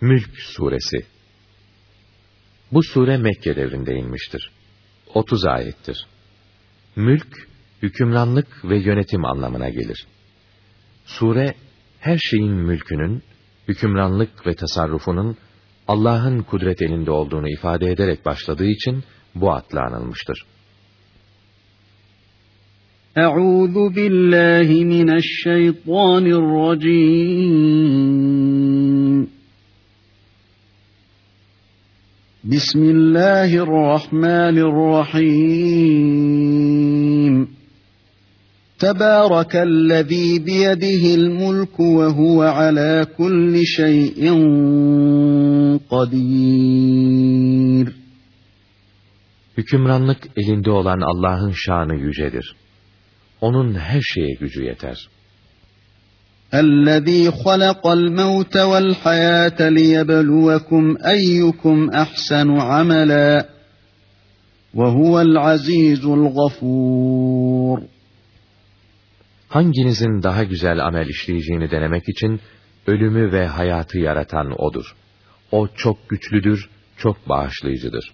Mülk Suresi Bu sure Mekke devrinde inmiştir. 30 ayettir. Mülk, hükümranlık ve yönetim anlamına gelir. Sure, her şeyin mülkünün, hükümranlık ve tasarrufunun Allah'ın kudret elinde olduğunu ifade ederek başladığı için bu adla anılmıştır. Euzu billahi mineşşeytanirracim. Bismillahirrahmanirrahim. تبارك الذي بيده الملك وهو على كل شيء قدير Hükümranlık elinde olan Allah'ın şanı yücedir. Onun her şeye gücü yeter. الذي خلق الموت والحياة ليبلوكم أيكم أحسن عملا وهو العزيز الغفور Hanginizin daha güzel amel işleyeceğini denemek için ölümü ve hayatı yaratan O'dur. O çok güçlüdür, çok bağışlayıcıdır.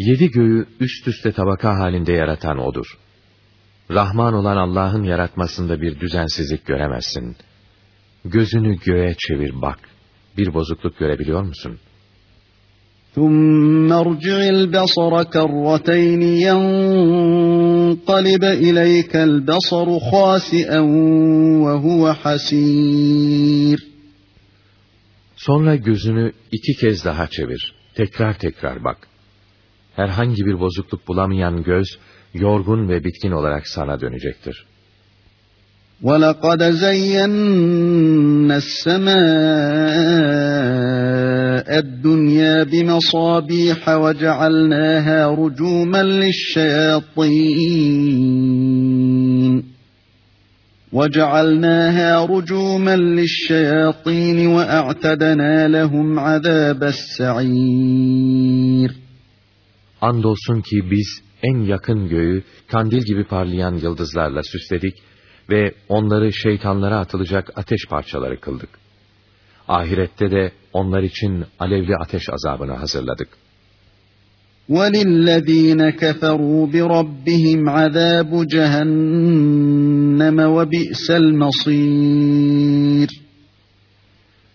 Yedi göğü üst üste tabaka halinde yaratan O'dur. Rahman olan Allah'ın yaratmasında bir düzensizlik göremezsin. Gözünü göğe çevir bak. Bir bozukluk görebiliyor musun?'' ثم ارجع البصر كرتين ينقلب إليك البصر خاسئا وهو حسير Sonra gözünü iki kez daha çevir. Tekrar tekrar bak. Herhangi bir bozukluk bulamayan göz, yorgun ve bitkin olarak sana dönecektir. وَلَقَدْ زَيَّنَّا السَّمَاءَ الدُّنْيَا بِمَصَابِيحَ وَجَعَلْنَاهَا رُجُومًا لِلشَّيَاطِينِ وَجَعَلْنَاهَا رُجُومًا لِلشَّيَاطِينِ وَأَعْتَدْنَا لَهُمْ عَذَابَ السَّعِيرِ Andolsun ki biz en yakın göğü kandil gibi parlayan yıldızlarla süsledik ve onları şeytanlara atılacak ateş parçaları kıldık. Ahirette de onlar için alevli ateş azabını hazırladık. وَلِلَّذ۪ينَ كَفَرُوا بِرَبِّهِمْ عَذَابُ جَهَنَّمَ وَبِئْسَ الْمَصِيرِ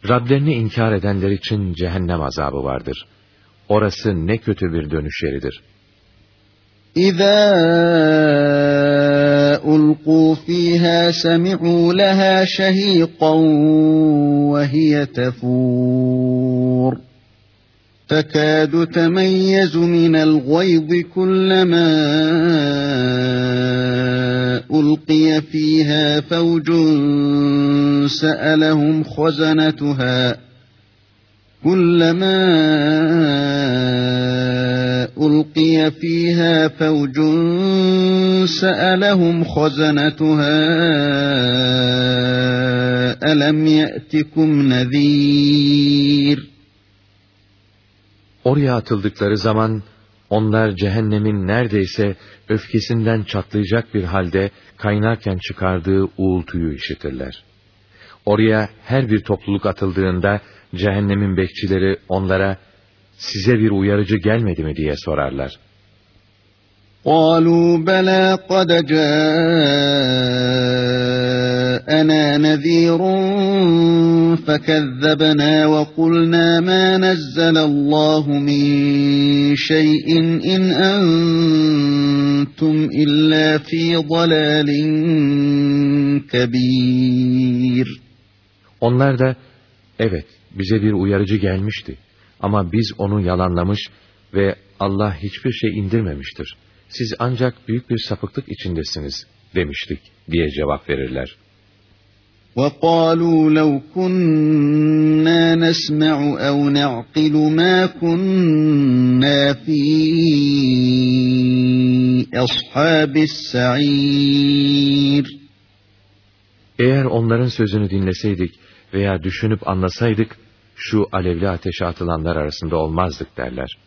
Rablerini inkar edenler için cehennem azabı vardır. Orası ne kötü bir dönüş yeridir. İzâ ألقوا فيها سمعوا لها شهيقا وهي تفور تكاد تميز من الغيظ كلما ألقي فيها فوج سألهم خزنتها كلما ألقي فيها فوج سألهم خزنتها ألم يأتكم نذير Oraya atıldıkları zaman onlar cehennemin neredeyse öfkesinden çatlayacak bir halde kaynarken çıkardığı uğultuyu işitirler. Oraya her bir topluluk atıldığında cehennemin bekçileri onlara size bir uyarıcı gelmedi mi diye sorarlar. قالوا بلى قد جاءنا نذير فكذبنا وقلنا ما نزل الله من شيء إن أنتم إلا في ضلال كبير Onlar da evet bize bir uyarıcı gelmişti ama biz onu yalanlamış ve Allah hiçbir şey indirmemiştir. Siz ancak büyük bir sapıklık içindesiniz demiştik diye cevap verirler. وَقَالُوا لَوْ كُنَّا نَسْمَعُ أَوْ نَعْقِلُ مَا كُنَّا فِي أَصْحَابِ السَّعِيرِ Eğer onların sözünü dinleseydik veya düşünüp anlasaydık, şu alevli ateşe atılanlar arasında olmazdık derler.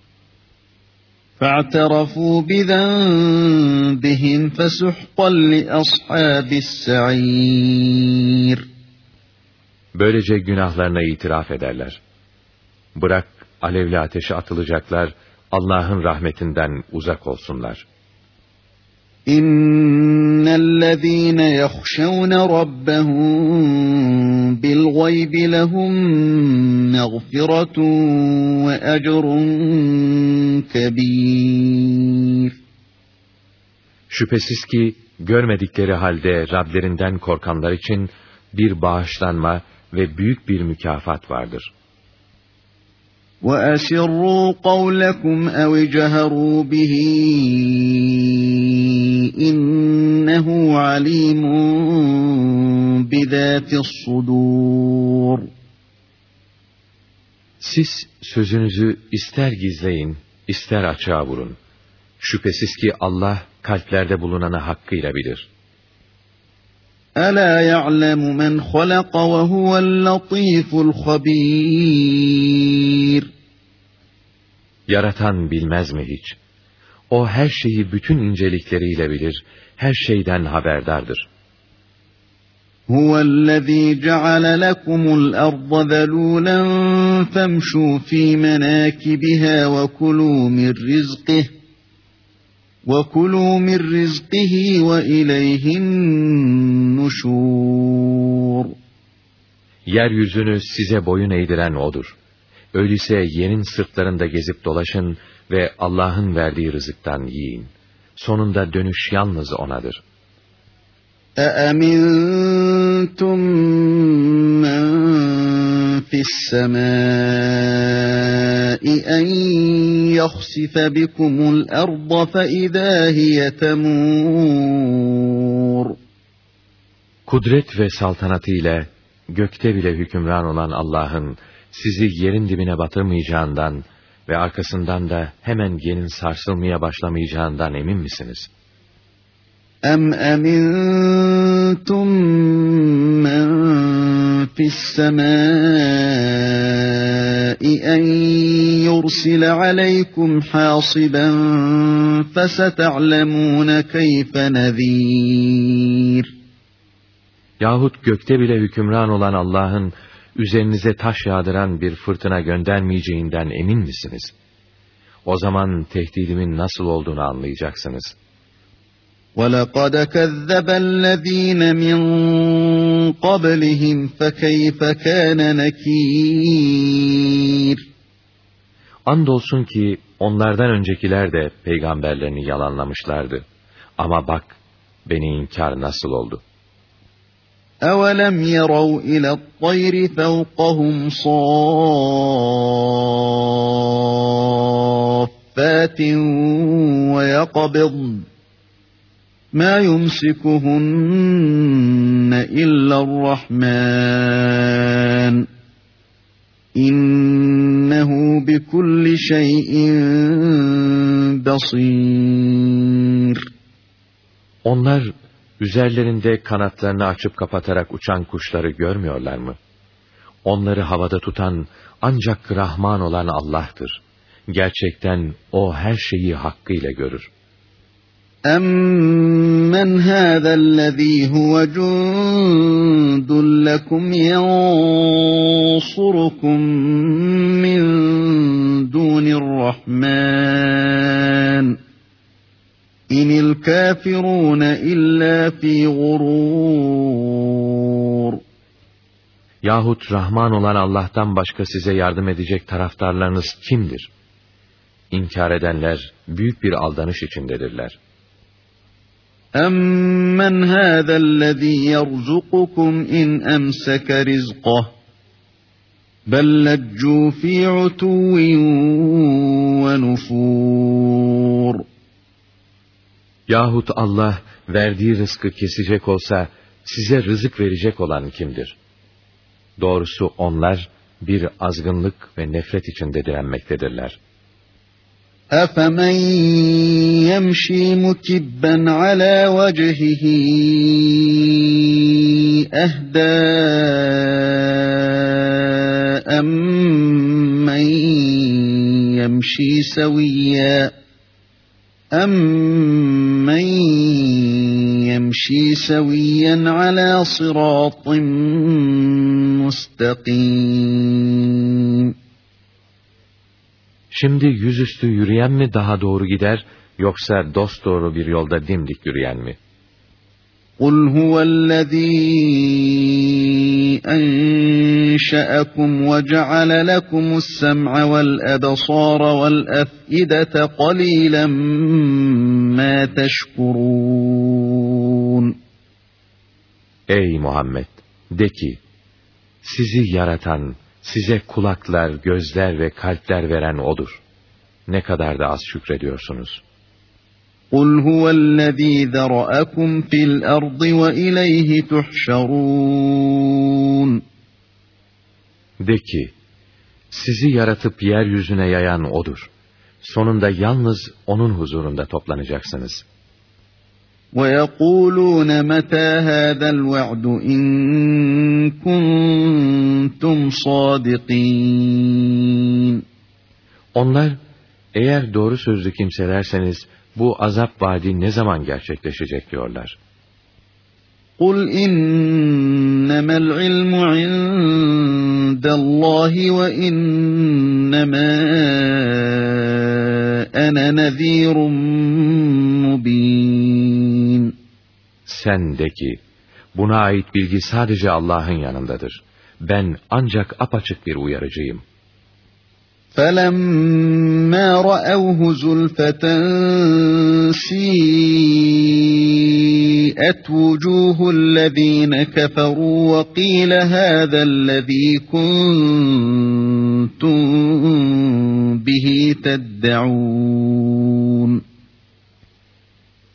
فَاعْتَرَفُوا بِذَنْبِهِمْ فَسُحْقًا لِأَصْحَابِ السَّعِيرِ Böylece günahlarına itiraf ederler. Bırak alevli ateşe atılacaklar, Allah'ın rahmetinden uzak olsunlar. Rabbehum bil gaybi lehum mağfiretun ve ecrun kebîr. Şüphesiz ki görmedikleri halde Rablerinden korkanlar için bir bağışlanma ve büyük bir mükafat vardır. وَأَسِرُّوا قَوْلَكُمْ أَوْ جَهَرُوا بِهِ إِنَّهُ عَلِيمٌ بِذَاتِ الصُّدُورِ Siz sözünüzü ister gizleyin, ister açığa vurun. Şüphesiz ki Allah kalplerde bulunanı hakkıyla bilir. أَلَا يَعْلَمُ مَنْ خَلَقَ وَهُوَ اللَّطِيفُ الْخَبِيرُ Yaratan bilmez mi hiç? O her şeyi bütün incelikleriyle bilir, her şeyden haberdardır. هُوَ الَّذ۪ي جَعَلَ لَكُمُ الْأَرْضَ ذَلُولًا فَامْشُوا ف۪ي مَنَاكِبِهَا وَكُلُوا مِنْ رِزْقِهِ وَكُلُوا مِنْ رِزْقِهِ وَإِلَيْهِ النُّشُورُ Yeryüzünü size boyun eğdiren O'dur. Öyleyse yerin sırtlarında gezip dolaşın ve Allah'ın verdiği rızıktan yiyin. Sonunda dönüş yalnız O'nadır. أَأَمِنْتُمْ مَنْ فِي السَّمَاءِ أَنْ يَخْسِفَ بِكُمُ الْأَرْضَ فَإِذَا هِيَ تَمُورُ Kudret ve saltanatıyla gökte bile hükümran olan Allah'ın sizi yerin dibine batırmayacağından ve arkasından da hemen yerin sarsılmaya başlamayacağından emin misiniz? أَمْ أَمِنْتُمْ مَنْ فِي السَّمَاءِ أَنْ يُرْسِلَ عَلَيْكُمْ حَاصِبًا فَسَتَعْلَمُونَ كَيْفَ نَذ۪يرٌ Yahut gökte bile hükümran olan Allah'ın üzerinize taş yağdıran bir fırtına göndermeyeceğinden emin misiniz? O zaman tehdidimin nasıl olduğunu anlayacaksınız. وَلَقَدْ كَذَّبَ الَّذ۪ينَ مِنْ قَبْلِهِمْ فَكَيْفَ كَانَ نَك۪يرٌ Andolsun ki onlardan öncekiler de peygamberlerini yalanlamışlardı. Ama bak beni inkar nasıl oldu. أَوَلَمْ يَرَوْا إِلَى الطَّيْرِ فَوْقَهُمْ صَافَّاتٍ وَيَقْبِضْنَ مَا يُمْسِكُهُنَّ إِلَّا الرَّحْمَنُ İnnehu bi kulli şeyin basir. Onlar üzerlerinde kanatlarını açıp kapatarak uçan kuşları görmüyorlar mı? Onları havada tutan ancak Rahman olan Allah'tır. Gerçekten O her şeyi hakkıyla görür.'' أَمَّنْ هَذَا الَّذ۪ي هُوَ جُنْدٌ لَكُمْ يَنْصُرُكُمْ مِنْ دُونِ الرَّحْمَنِ İnil kafirune illa fi gurur. Yahut Rahman olan Allah'tan başka size yardım edecek taraftarlarınız kimdir? İnkar edenler büyük bir aldanış içindedirler. أَمَّنْ هَذَا الَّذ۪ي يَرْزُقُكُمْ اِنْ أَمْسَكَ رِزْقَهُ بَلْ لَجُّوا ف۪ي عُتُوٍّ وَنُفُورٍ Yahut Allah verdiği rızkı kesecek olsa, size rızık verecek olan kimdir? Doğrusu onlar bir azgınlık ve nefret içinde direnmektedirler. أَفَمَنْ يَمْشِي مُكِبًّا عَلَى وَجْهِهِ أَهْدَى أَمَّنْ يَمْشِي سَوِيًّا أَمَّنْ يَمْشِي سَوِيًّا عَلَى صِرَاطٍ مُسْتَقِيمٍ Şimdi yüzüstü yürüyen mi daha doğru gider, yoksa dosdoğru bir yolda dimdik yürüyen mi? قُلْ هُوَ الَّذ۪ي أَنْشَأَكُمْ وَجَعَلَ لَكُمُ السَّمْعَ وَالْأَبَصَارَ وَالْأَفْئِدَةَ قَلِيلًا مَا تَشْكُرُونَ Ey Muhammed! De ki, sizi yaratan, size kulaklar, gözler ve kalpler veren O'dur. Ne kadar da az şükrediyorsunuz. قُلْ هُوَ الَّذ۪ي ذَرَأَكُمْ فِي الْأَرْضِ وَإِلَيْهِ تُحْشَرُونَ De ki, sizi yaratıp yeryüzüne yayan O'dur. Sonunda yalnız O'nun huzurunda toplanacaksınız.'' وَيَقُولُونَ مَتَى هَذَا الْوَعْدُ اِنْ كُنْتُمْ صَادِقِينَ Onlar, eğer doğru sözlü kimselerseniz, bu azap vaadi ne zaman gerçekleşecek diyorlar. قُلْ اِنَّمَا الْعِلْمُ عِنْدَ اللّٰهِ وَاِنَّمَا اَنَا نَذ۪يرٌ مُب۪ينٌ Sen de ki, buna ait bilgi sadece Allah'ın yanındadır. Ben ancak apaçık bir uyarıcıyım. فَلَمَّا رَأَوْهُ زُلْفَةً سِيئَتْ وُجُوهُ الَّذ۪ينَ كَفَرُوا وَقِيلَ هَذَا الَّذ۪ي كُنْتُمْ بِهِ تَدَّعُونَ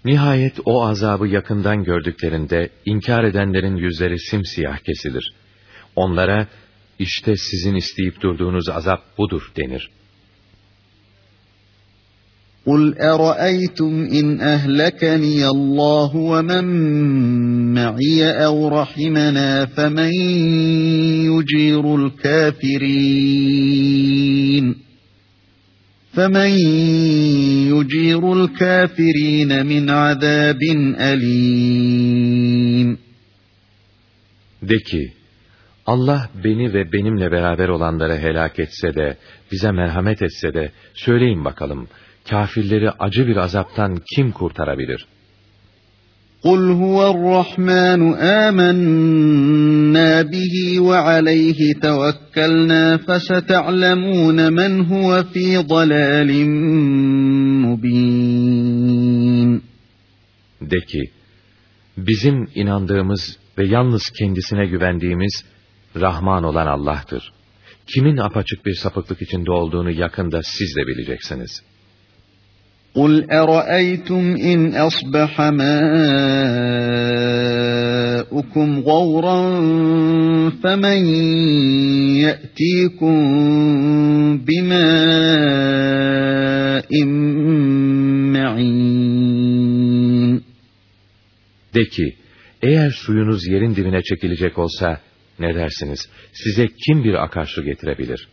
Nihayet o azabı yakından gördüklerinde inkar edenlerin yüzleri simsiyah kesilir. Onlara işte sizin isteyip durduğunuz azap budur denir. قُلْ أَرَأَيْتُمْ إِنْ أَهْلَكَنِيَ اللّٰهُ وَمَنْ مَعِيَ أَوْ رَحِمَنَا فَمَنْ يُجِيرُ الْكَافِرِينَ فَمَنْ يُجِيرُ الْكَافِرِينَ مِنْ عَذَابٍ أَلِيمٍ De ki, Allah beni ve benimle beraber olanları helak etse de, bize merhamet etse de, söyleyin bakalım, kafirleri acı bir azaptan kim kurtarabilir? قُلْ هُوَ الرَّحْمَنُ آمَنَّا بِهِ وَعَلَيْهِ تَوَكَّلْنَا فَسَتَعْلَمُونَ مَنْ هُوَ فِي ضَلَالٍ مُبِينٍ De ki, bizim inandığımız ve yalnız kendisine güvendiğimiz Rahman olan Allah'tır. Kimin apaçık bir sapıklık içinde olduğunu yakında siz de bileceksiniz. قُلْ أَرَأَيْتُمْ إِنْ أَصْبَحَ مَاؤُكُمْ غَوْرًا فَمَنْ يَأْتِيكُمْ بِمَاءٍ مَعِينٍ De ki, eğer suyunuz yerin dibine çekilecek olsa, ne dersiniz, size kim bir akarsu getirebilir?